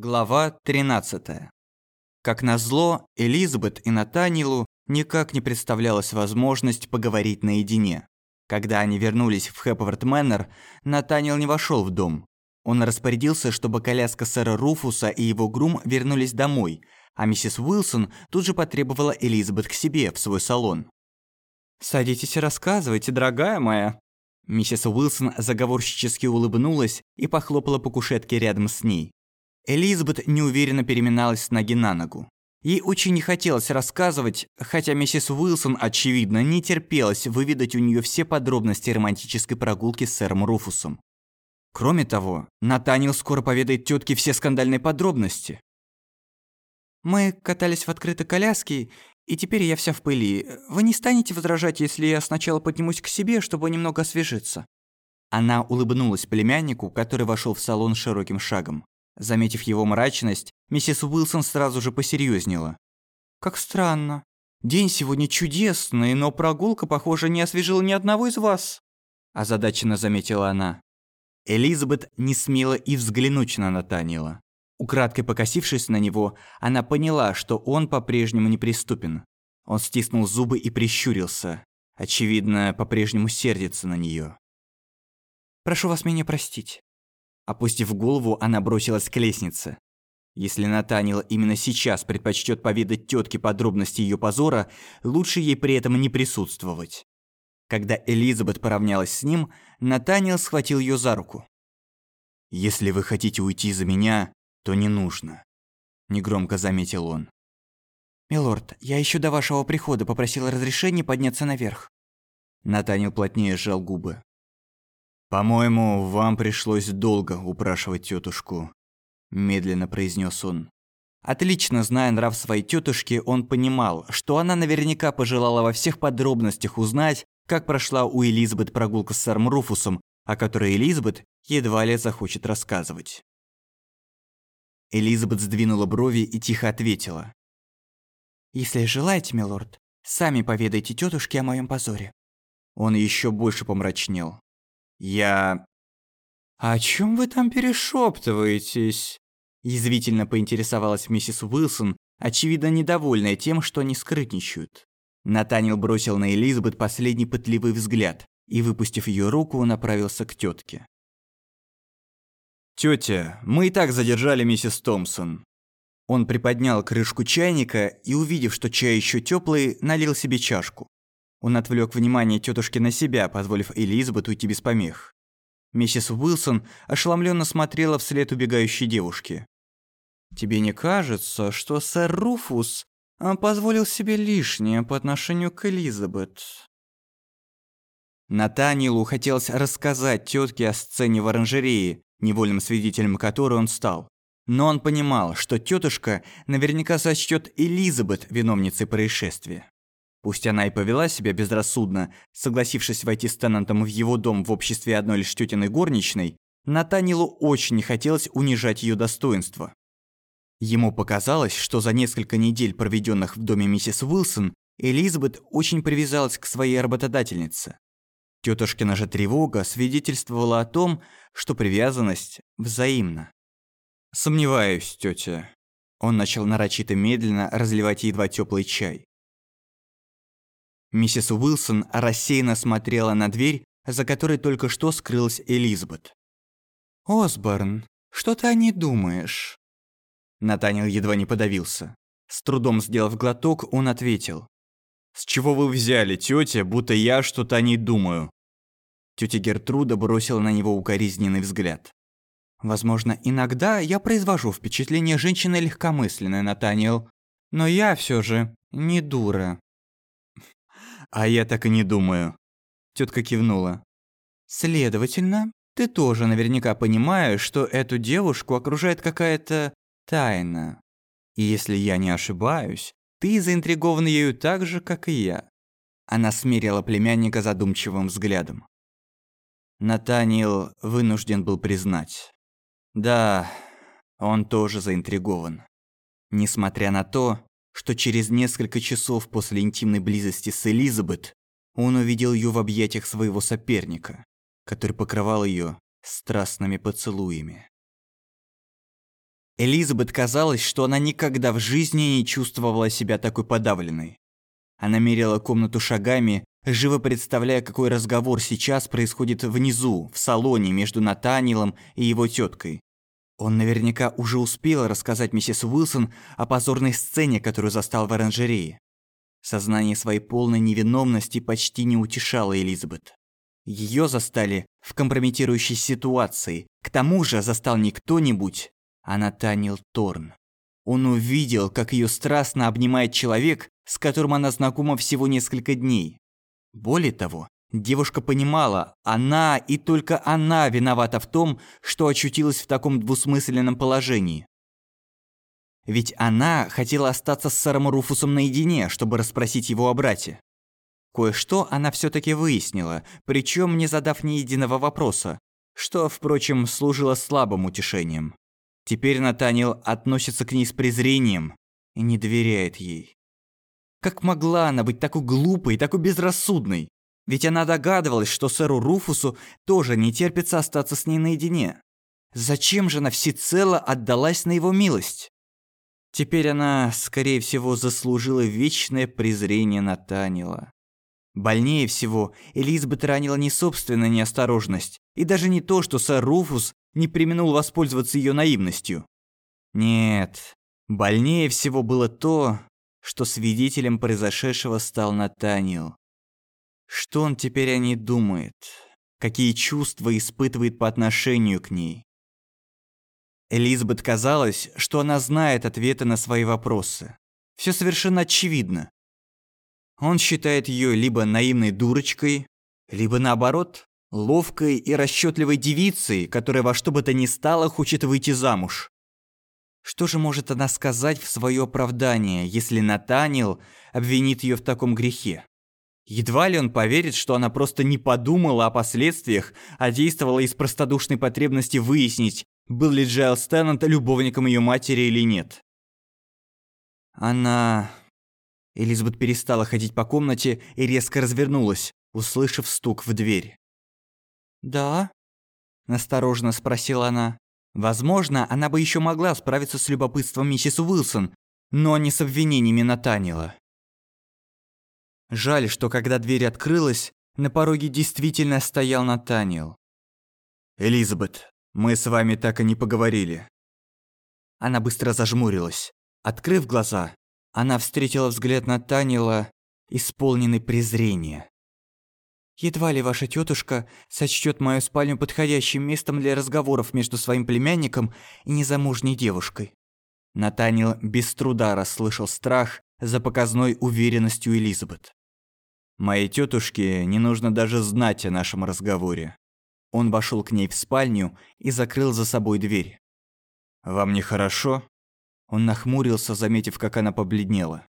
Глава 13. Как назло, Элизабет и Натанилу никак не представлялась возможность поговорить наедине. Когда они вернулись в Хэпворт Мэннер, Натанил не вошел в дом. Он распорядился, чтобы коляска сэра Руфуса и его грум вернулись домой, а миссис Уилсон тут же потребовала Элизабет к себе, в свой салон. «Садитесь и рассказывайте, дорогая моя». Миссис Уилсон заговорщически улыбнулась и похлопала по кушетке рядом с ней. Элизабет неуверенно переминалась с ноги на ногу. Ей очень не хотелось рассказывать, хотя миссис Уилсон, очевидно, не терпелась выведать у нее все подробности романтической прогулки с сэром Руфусом. Кроме того, Натанил скоро поведает тетке все скандальные подробности. «Мы катались в открытой коляске, и теперь я вся в пыли. Вы не станете возражать, если я сначала поднимусь к себе, чтобы немного освежиться?» Она улыбнулась племяннику, который вошел в салон широким шагом. Заметив его мрачность, миссис Уилсон сразу же посерьезнела. «Как странно. День сегодня чудесный, но прогулка, похоже, не освежила ни одного из вас», – озадаченно заметила она. Элизабет не смела и взглянуть на Натаниэла. Украдкой покосившись на него, она поняла, что он по-прежнему неприступен. Он стиснул зубы и прищурился. Очевидно, по-прежнему сердится на нее. «Прошу вас меня простить. Опустив голову, она бросилась к лестнице. Если Натанила именно сейчас предпочтет поведать тетке подробности ее позора, лучше ей при этом не присутствовать. Когда Элизабет поравнялась с ним, Натаниэл схватил ее за руку. «Если вы хотите уйти за меня, то не нужно», – негромко заметил он. «Милорд, я еще до вашего прихода попросила разрешения подняться наверх». Натаниэл плотнее сжал губы. «По-моему, вам пришлось долго упрашивать тетушку», – медленно произнес он. Отлично зная нрав своей тетушки, он понимал, что она наверняка пожелала во всех подробностях узнать, как прошла у Элизабет прогулка с сэром Руфусом, о которой Элизабет едва ли захочет рассказывать. Элизабет сдвинула брови и тихо ответила. «Если желаете, милорд, сами поведайте тетушке о моем позоре». Он еще больше помрачнел. «Я...» «О чем вы там перешептываетесь?» Язвительно поинтересовалась миссис Уилсон, очевидно недовольная тем, что они скрытничают. Натанил бросил на Элизабет последний пытливый взгляд и, выпустив ее руку, направился к тетке. «Тетя, мы и так задержали миссис Томпсон». Он приподнял крышку чайника и, увидев, что чай еще теплый, налил себе чашку. Он отвлек внимание тетушки на себя, позволив Элизабет уйти без помех. Миссис Уилсон ошеломленно смотрела вслед убегающей девушки. «Тебе не кажется, что сэр Руфус а, позволил себе лишнее по отношению к Элизабет?» Натанилу хотелось рассказать тетке о сцене в оранжерее, невольным свидетелем которой он стал. Но он понимал, что тетушка наверняка сочтет Элизабет виновницей происшествия. Пусть она и повела себя безрассудно, согласившись войти с Теннантом в его дом в обществе одной лишь тетиной горничной, Натанилу очень не хотелось унижать ее достоинство. Ему показалось, что за несколько недель, проведенных в доме миссис Уилсон, Элизабет очень привязалась к своей работодательнице. Тетушкина же тревога свидетельствовала о том, что привязанность взаимна. «Сомневаюсь, тетя. Он начал нарочито медленно разливать едва теплый чай. Миссис Уилсон рассеянно смотрела на дверь, за которой только что скрылась Элизабет. «Осборн, что ты о ней думаешь?» Натанил едва не подавился. С трудом сделав глоток, он ответил. «С чего вы взяли, тетя, будто я что-то о ней думаю?» Тетя Гертруда бросила на него укоризненный взгляд. «Возможно, иногда я произвожу впечатление женщины легкомысленной, Натаниэл. Но я все же не дура». А я так и не думаю. Тетка кивнула. Следовательно, ты тоже наверняка понимаешь, что эту девушку окружает какая-то тайна. И если я не ошибаюсь, ты заинтригован ею так же, как и я. Она смерила племянника задумчивым взглядом. Натаниэл вынужден был признать. Да, он тоже заинтригован. Несмотря на то, что через несколько часов после интимной близости с Элизабет он увидел ее в объятиях своего соперника, который покрывал ее страстными поцелуями. Элизабет казалось, что она никогда в жизни не чувствовала себя такой подавленной. Она мерила комнату шагами, живо представляя, какой разговор сейчас происходит внизу, в салоне между Натанилом и его теткой. Он наверняка уже успел рассказать миссис Уилсон о позорной сцене, которую застал в оранжерее. Сознание своей полной невиновности почти не утешало Элизабет. Ее застали в компрометирующей ситуации. К тому же застал не кто-нибудь, а Натанил Торн. Он увидел, как ее страстно обнимает человек, с которым она знакома всего несколько дней. Более того, девушка понимала, она и только она виновата в том, что очутилась в таком двусмысленном положении. Ведь она хотела остаться с сэром Руфусом наедине, чтобы расспросить его о брате. Кое-что она все таки выяснила, причем не задав ни единого вопроса, что, впрочем, служило слабым утешением. Теперь Натаниэл относится к ней с презрением и не доверяет ей. Как могла она быть такой глупой такой безрассудной? Ведь она догадывалась, что сэру Руфусу тоже не терпится остаться с ней наедине. Зачем же она всецело отдалась на его милость? Теперь она, скорее всего, заслужила вечное презрение Натанила. Больнее всего Элизабет ранила не собственная неосторожность, и даже не то, что сэр Руфус не применул воспользоваться ее наивностью. Нет, больнее всего было то, что свидетелем произошедшего стал Натаниэл. Что он теперь о ней думает? Какие чувства испытывает по отношению к ней? Элизабет казалось, что она знает ответы на свои вопросы. Все совершенно очевидно. Он считает ее либо наивной дурочкой, либо наоборот, ловкой и расчетливой девицей, которая во что бы то ни стало хочет выйти замуж. Что же может она сказать в свое оправдание, если Натанил обвинит ее в таком грехе? Едва ли он поверит, что она просто не подумала о последствиях, а действовала из простодушной потребности выяснить, был ли Джайлс Теннант любовником ее матери или нет. Она... Элизабет перестала ходить по комнате и резко развернулась, услышав стук в дверь. «Да?» – настороженно спросила она. Возможно, она бы еще могла справиться с любопытством миссис Уилсон, но не с обвинениями Натанила. Жаль, что когда дверь открылась, на пороге действительно стоял Натаниэл. «Элизабет, мы с вами так и не поговорили». Она быстро зажмурилась. Открыв глаза, она встретила взгляд Натаниэла, исполненный презрения. Едва ли ваша тетушка сочтет мою спальню подходящим местом для разговоров между своим племянником и незамужней девушкой. Натанил без труда расслышал страх за показной уверенностью Элизабет. Моей тетушке не нужно даже знать о нашем разговоре. Он вошел к ней в спальню и закрыл за собой дверь. Вам нехорошо? Он нахмурился, заметив, как она побледнела.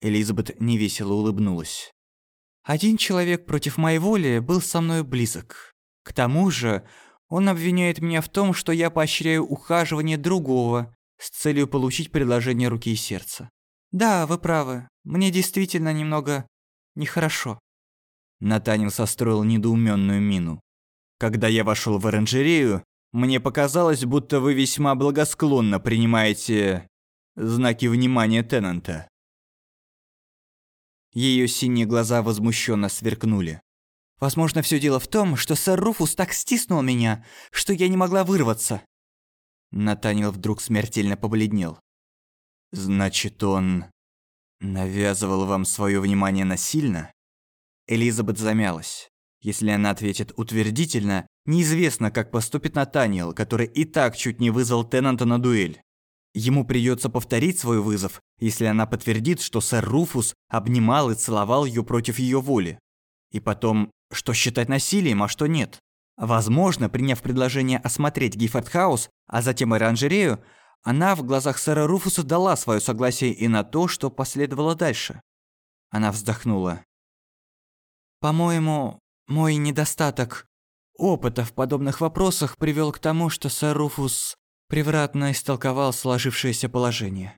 Элизабет невесело улыбнулась. Один человек против моей воли был со мной близок. К тому же, он обвиняет меня в том, что я поощряю ухаживание другого с целью получить предложение руки и сердца. Да, вы правы. Мне действительно немного нехорошо. Натанин состроил недоуменную мину. Когда я вошел в оранжерею, мне показалось, будто вы весьма благосклонно принимаете знаки внимания Теннанта. Ее синие глаза возмущенно сверкнули. Возможно, все дело в том, что сэр Руфус так стиснул меня, что я не могла вырваться. Натанил вдруг смертельно побледнел. Значит, он навязывал вам свое внимание насильно? Элизабет замялась. Если она ответит утвердительно, неизвестно, как поступит Натаниэл, который и так чуть не вызвал Теннанта на дуэль. Ему придется повторить свой вызов, если она подтвердит, что сэр Руфус обнимал и целовал ее против ее воли. И потом, что считать насилием, а что нет. Возможно, приняв предложение осмотреть Гиффорд-хаус, а затем оранжерею, она в глазах сэра Руфуса дала свое согласие и на то, что последовало дальше. Она вздохнула. «По-моему, мой недостаток опыта в подобных вопросах привел к тому, что сэр Руфус превратно истолковал сложившееся положение.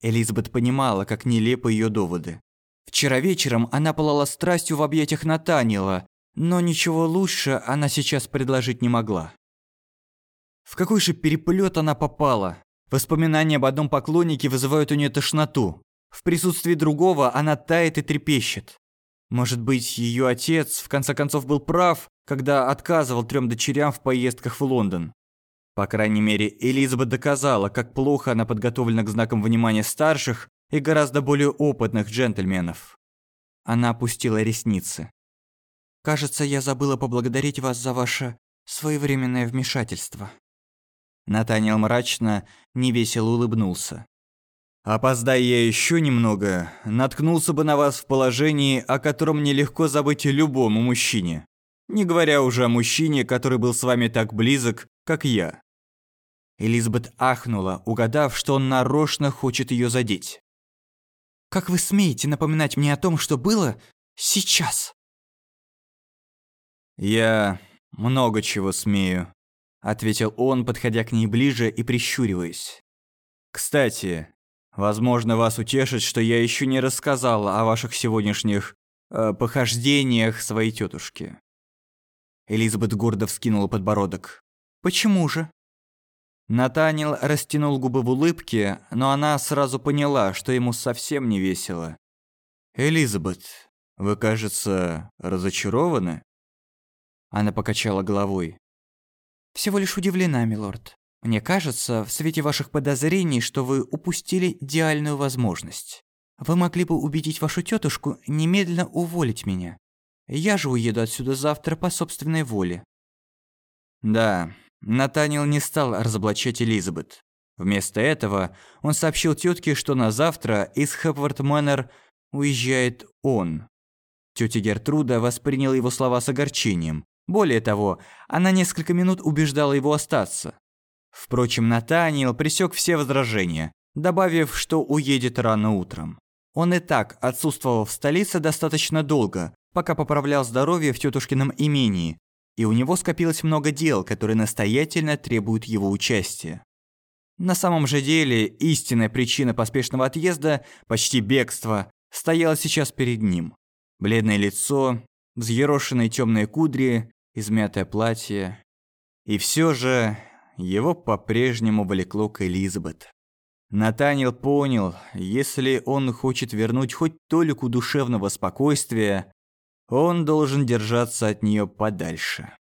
Элизабет понимала, как нелепы ее доводы. Вчера вечером она пылала страстью в объятиях Натанила, но ничего лучше она сейчас предложить не могла. В какой же переплет она попала? Воспоминания об одном поклоннике вызывают у нее тошноту. В присутствии другого она тает и трепещет. Может быть, ее отец в конце концов был прав, когда отказывал трем дочерям в поездках в Лондон. По крайней мере, Элизабет доказала, как плохо она подготовлена к знакам внимания старших и гораздо более опытных джентльменов. Она опустила ресницы. «Кажется, я забыла поблагодарить вас за ваше своевременное вмешательство». Натаниэл мрачно, невесело улыбнулся. «Опоздай я еще немного, наткнулся бы на вас в положении, о котором нелегко забыть любому мужчине. Не говоря уже о мужчине, который был с вами так близок, как я». Элизабет ахнула, угадав, что он нарочно хочет ее задеть. «Как вы смеете напоминать мне о том, что было сейчас?» «Я много чего смею», — ответил он, подходя к ней ближе и прищуриваясь. «Кстати, возможно, вас утешит, что я еще не рассказал о ваших сегодняшних э, похождениях своей тетушки». Элизабет гордо вскинула подбородок. «Почему же?» Натанил растянул губы в улыбке, но она сразу поняла, что ему совсем не весело. «Элизабет, вы, кажется, разочарованы?» Она покачала головой. «Всего лишь удивлена, милорд. Мне кажется, в свете ваших подозрений, что вы упустили идеальную возможность. Вы могли бы убедить вашу тетушку немедленно уволить меня. Я же уеду отсюда завтра по собственной воле». Да, Натанил не стал разоблачать Элизабет. Вместо этого он сообщил тетке, что на завтра из Хепворт Мэннер уезжает он. Тетя Гертруда восприняла его слова с огорчением. Более того, она несколько минут убеждала его остаться. Впрочем, Натаниэл пресек все возражения, добавив, что уедет рано утром. Он и так отсутствовал в столице достаточно долго, пока поправлял здоровье в тетушкином имении, и у него скопилось много дел, которые настоятельно требуют его участия. На самом же деле, истинная причина поспешного отъезда, почти бегства, стояла сейчас перед ним. Бледное лицо, взъерошенные темные кудри, измятое платье. И все же его по-прежнему влекло к Элизабет. Натаниэл понял, если он хочет вернуть хоть толику душевного спокойствия, он должен держаться от нее подальше.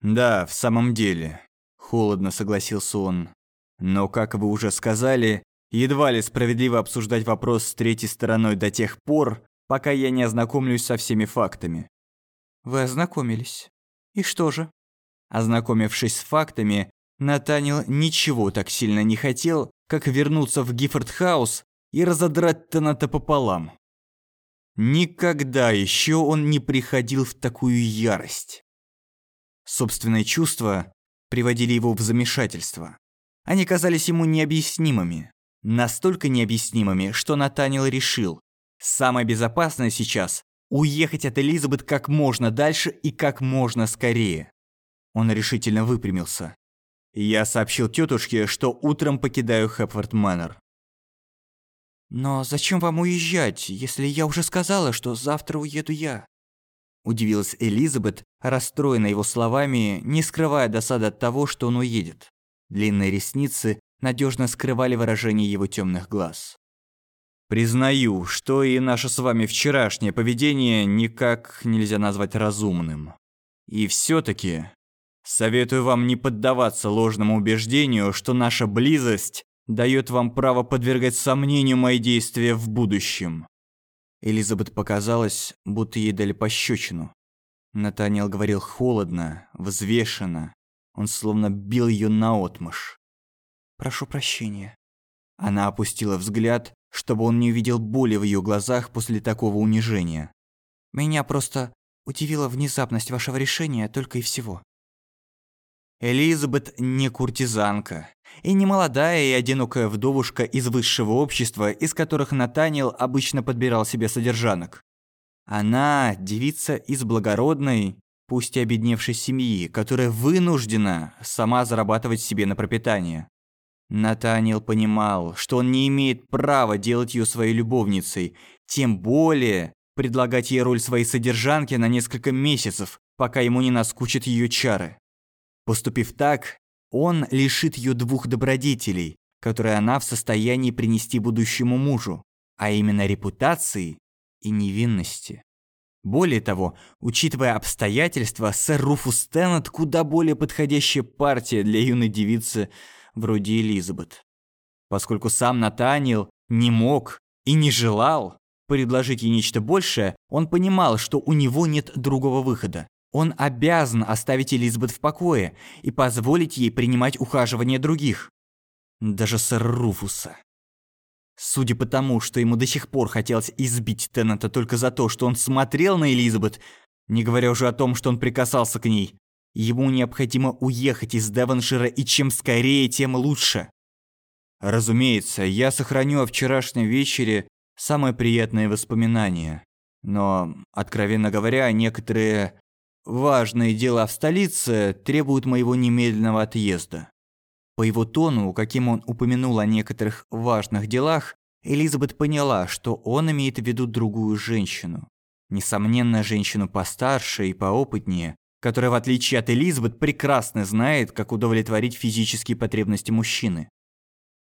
«Да, в самом деле», – холодно согласился он. «Но, как вы уже сказали, едва ли справедливо обсуждать вопрос с третьей стороной до тех пор, пока я не ознакомлюсь со всеми фактами». «Вы ознакомились. И что же?» Ознакомившись с фактами, Натанил ничего так сильно не хотел, как вернуться в Гиффорд-хаус и разодрать Таната пополам. Никогда еще он не приходил в такую ярость. Собственные чувства приводили его в замешательство. Они казались ему необъяснимыми. Настолько необъяснимыми, что Натанил решил, самое безопасное сейчас – уехать от Элизабет как можно дальше и как можно скорее. Он решительно выпрямился. Я сообщил тетушке, что утром покидаю Хэпфорд Мэннер. «Но зачем вам уезжать, если я уже сказала, что завтра уеду я?» Удивилась Элизабет, расстроенная его словами, не скрывая досады от того, что он уедет. Длинные ресницы надежно скрывали выражение его темных глаз. «Признаю, что и наше с вами вчерашнее поведение никак нельзя назвать разумным. И все таки советую вам не поддаваться ложному убеждению, что наша близость дает вам право подвергать сомнению мои действия в будущем». Элизабет показалось, будто ей дали пощечину. Натаниэл говорил холодно, взвешенно. Он словно бил ее наотмашь. «Прошу прощения». Она опустила взгляд, чтобы он не увидел боли в ее глазах после такого унижения. «Меня просто удивила внезапность вашего решения только и всего». Элизабет не куртизанка, и не молодая и одинокая вдовушка из высшего общества, из которых Натаниэл обычно подбирал себе содержанок. Она девица из благородной, пусть и обедневшей семьи, которая вынуждена сама зарабатывать себе на пропитание. Натаниэл понимал, что он не имеет права делать ее своей любовницей, тем более предлагать ей роль своей содержанки на несколько месяцев, пока ему не наскучат ее чары. Поступив так, Он лишит ее двух добродетелей, которые она в состоянии принести будущему мужу, а именно репутации и невинности. Более того, учитывая обстоятельства, сэр Руфус Теннет куда более подходящая партия для юной девицы вроде Элизабет. Поскольку сам Натаниэл не мог и не желал предложить ей нечто большее, он понимал, что у него нет другого выхода. Он обязан оставить Элизабет в покое и позволить ей принимать ухаживание других. Даже сэр Руфуса. Судя по тому, что ему до сих пор хотелось избить Теннета только за то, что он смотрел на Элизабет, не говоря уже о том, что он прикасался к ней, ему необходимо уехать из Девоншира, и чем скорее, тем лучше. Разумеется, я сохраню о вчерашнем вечере самые приятные воспоминания. Но, откровенно говоря, некоторые важные дела в столице требуют моего немедленного отъезда. По его тону, каким он упомянул о некоторых важных делах, Элизабет поняла, что он имеет в виду другую женщину. Несомненно, женщину постарше и поопытнее, которая, в отличие от Элизабет, прекрасно знает, как удовлетворить физические потребности мужчины.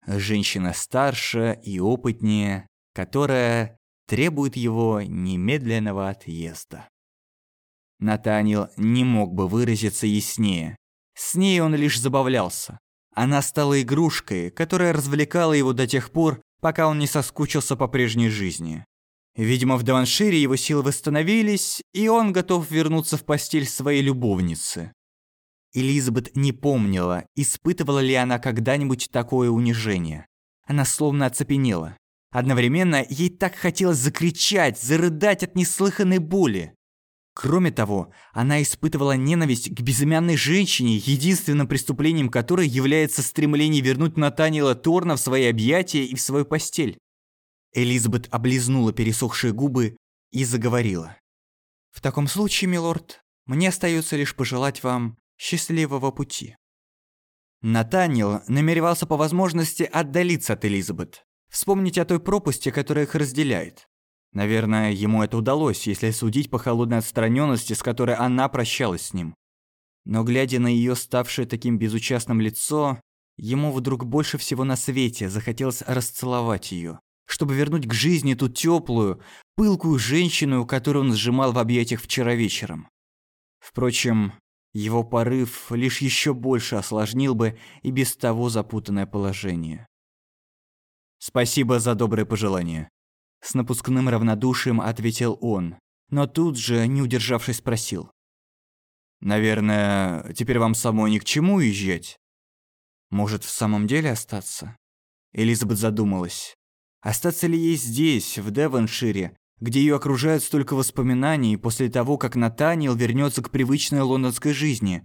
Женщина старше и опытнее, которая требует его немедленного отъезда. Натаниэл не мог бы выразиться яснее. С ней он лишь забавлялся. Она стала игрушкой, которая развлекала его до тех пор, пока он не соскучился по прежней жизни. Видимо, в Даваншире его силы восстановились, и он готов вернуться в постель своей любовницы. Элизабет не помнила, испытывала ли она когда-нибудь такое унижение. Она словно оцепенела. Одновременно ей так хотелось закричать, зарыдать от неслыханной боли. Кроме того, она испытывала ненависть к безымянной женщине, единственным преступлением которой является стремление вернуть Натаниэла Торна в свои объятия и в свою постель. Элизабет облизнула пересохшие губы и заговорила. «В таком случае, милорд, мне остается лишь пожелать вам счастливого пути». Натаниэл намеревался по возможности отдалиться от Элизабет, вспомнить о той пропасти, которая их разделяет. Наверное, ему это удалось, если судить по холодной отстраненности, с которой она прощалась с ним. Но глядя на ее ставшее таким безучастным лицо, ему вдруг больше всего на свете захотелось расцеловать ее, чтобы вернуть к жизни ту теплую, пылкую женщину, которую он сжимал в объятиях вчера вечером. Впрочем, его порыв лишь еще больше осложнил бы и без того запутанное положение. «Спасибо за доброе пожелание», с напускным равнодушием ответил он, но тут же, не удержавшись, спросил. «Наверное, теперь вам самой ни к чему уезжать?» «Может, в самом деле остаться?» Элизабет задумалась. Остаться ли ей здесь, в Девоншире, где ее окружают столько воспоминаний после того, как Натаниэл вернется к привычной лондонской жизни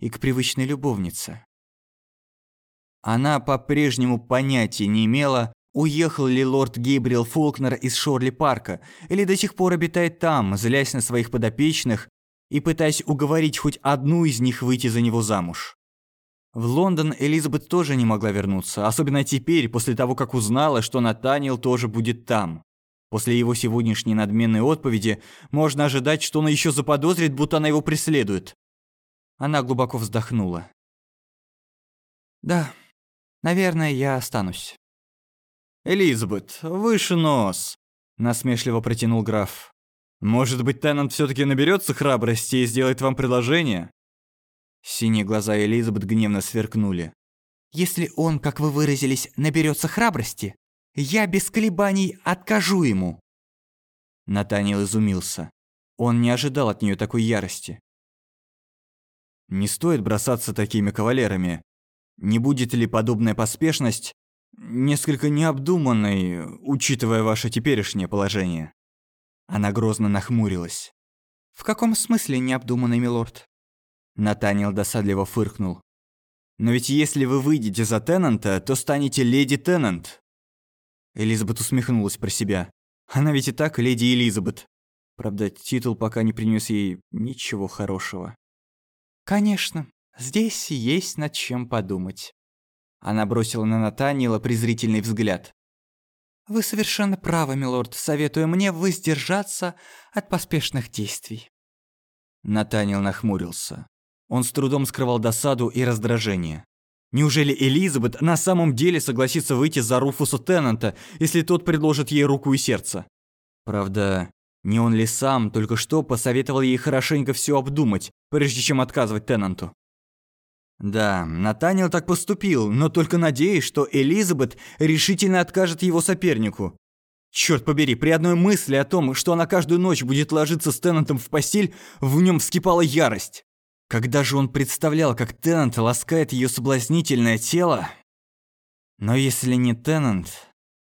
и к привычной любовнице? Она по-прежнему понятия не имела, Уехал ли лорд Гейбриэл Фолкнер из Шорли-парка, или до сих пор обитает там, злясь на своих подопечных и пытаясь уговорить хоть одну из них выйти за него замуж? В Лондон Элизабет тоже не могла вернуться, особенно теперь, после того, как узнала, что Натаниэл тоже будет там. После его сегодняшней надменной отповеди можно ожидать, что он еще заподозрит, будто она его преследует. Она глубоко вздохнула. «Да, наверное, я останусь». «Элизабет, выше нос!» – насмешливо протянул граф. «Может быть, Теннант все-таки наберется храбрости и сделает вам предложение?» Синие глаза Элизабет гневно сверкнули. «Если он, как вы выразились, наберется храбрости, я без колебаний откажу ему!» Натаниэл изумился. Он не ожидал от нее такой ярости. «Не стоит бросаться такими кавалерами. Не будет ли подобная поспешность несколько необдуманной, учитывая ваше теперешнее положение». Она грозно нахмурилась. «В каком смысле необдуманный, милорд?» Натаниэл досадливо фыркнул. «Но ведь если вы выйдете за Теннанта, то станете леди Теннант». Элизабет усмехнулась про себя. Она ведь и так леди Элизабет. Правда, титул пока не принес ей ничего хорошего. «Конечно, здесь есть над чем подумать». Она бросила на Натаниэла презрительный взгляд. «Вы совершенно правы, милорд, советуя мне воздержаться от поспешных действий». Натаниэл нахмурился. Он с трудом скрывал досаду и раздражение. Неужели Элизабет на самом деле согласится выйти за Руфуса Теннанта, если тот предложит ей руку и сердце? Правда, не он ли сам только что посоветовал ей хорошенько все обдумать, прежде чем отказывать Теннанту? Да, Натаниэл так поступил, но только надеюсь, что Элизабет решительно откажет его сопернику. Черт побери, при одной мысли о том, что она каждую ночь будет ложиться с Теннантом в постель, в нем вскипала ярость. Когда же он представлял, как Теннант ласкает ее соблазнительное тело? Но если не Теннант,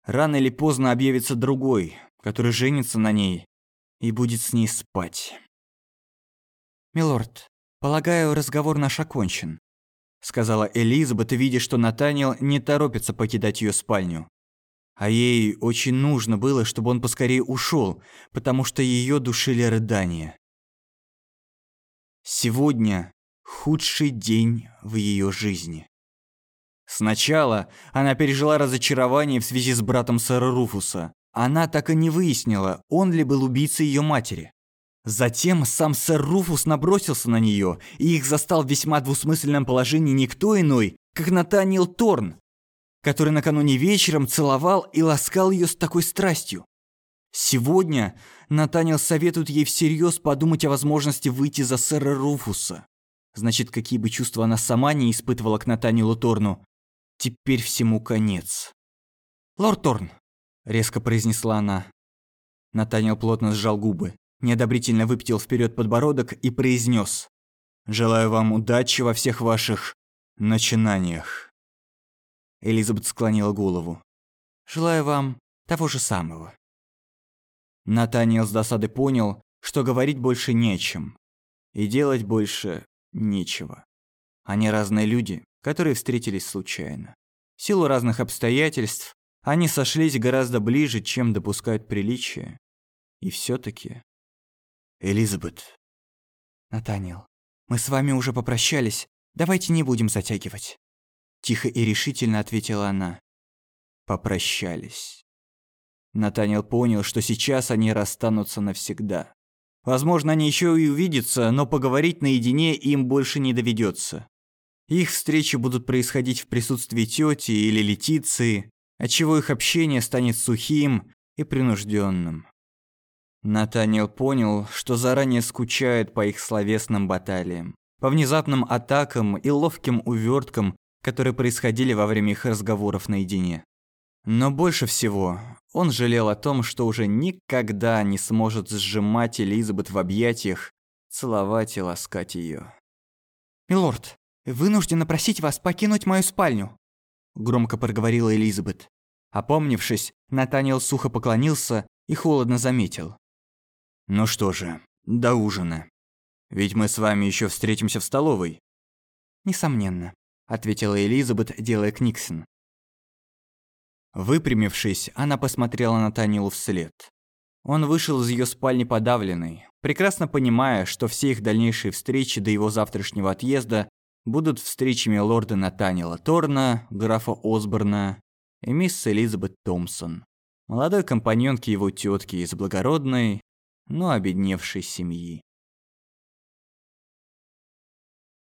рано или поздно объявится другой, который женится на ней и будет с ней спать. «Милорд, полагаю, разговор наш окончен», сказала Элизабет, видя, что Натаниэл не торопится покидать ее спальню. А ей очень нужно было, чтобы он поскорее ушел, потому что ее душили рыдания. Сегодня худший день в ее жизни. Сначала она пережила разочарование в связи с братом сэра Руфуса. Она так и не выяснила, он ли был убийцей ее матери. Затем сам сэр Руфус набросился на нее, и их застал в весьма двусмысленном положении никто иной, как Натаниэл Торн, который накануне вечером целовал и ласкал ее с такой страстью. Сегодня Натаниэл советует ей всерьез подумать о возможности выйти за сэра Руфуса. Значит, какие бы чувства она сама не испытывала к Натаниэлу Торну, теперь всему конец. «Лорд Торн», — резко произнесла она. Натаниэл плотно сжал губы неодобрительно выпятил вперед подбородок и произнес: «Желаю вам удачи во всех ваших начинаниях». Элизабет склонила голову. «Желаю вам того же самого». Натаниэл с досады понял, что говорить больше нечем. И делать больше нечего. Они разные люди, которые встретились случайно. В силу разных обстоятельств они сошлись гораздо ближе, чем допускают приличия. И все таки Элизабет. Натаниэл, мы с вами уже попрощались. Давайте не будем затягивать. Тихо и решительно ответила она. Попрощались. Натаниэл понял, что сейчас они расстанутся навсегда. Возможно, они еще и увидятся, но поговорить наедине им больше не доведется. Их встречи будут происходить в присутствии тети или Летиции, отчего их общение станет сухим и принужденным. Натаниэл понял, что заранее скучает по их словесным баталиям, по внезапным атакам и ловким уверткам, которые происходили во время их разговоров наедине. Но больше всего он жалел о том, что уже никогда не сможет сжимать Элизабет в объятиях, целовать и ласкать ее. «Милорд, вынуждена просить вас покинуть мою спальню», – громко проговорила Элизабет. Опомнившись, Натаниэл сухо поклонился и холодно заметил. Ну что же, до ужина. Ведь мы с вами еще встретимся в столовой. Несомненно, ответила Элизабет, делая книксон. Выпрямившись, она посмотрела на Танилу вслед. Он вышел из ее спальни подавленный, прекрасно понимая, что все их дальнейшие встречи до его завтрашнего отъезда будут встречами лорда Натанила Торна, графа Осборна и мисс Элизабет Томпсон, молодой компаньонки его тетки из благородной, но обедневшей семьи.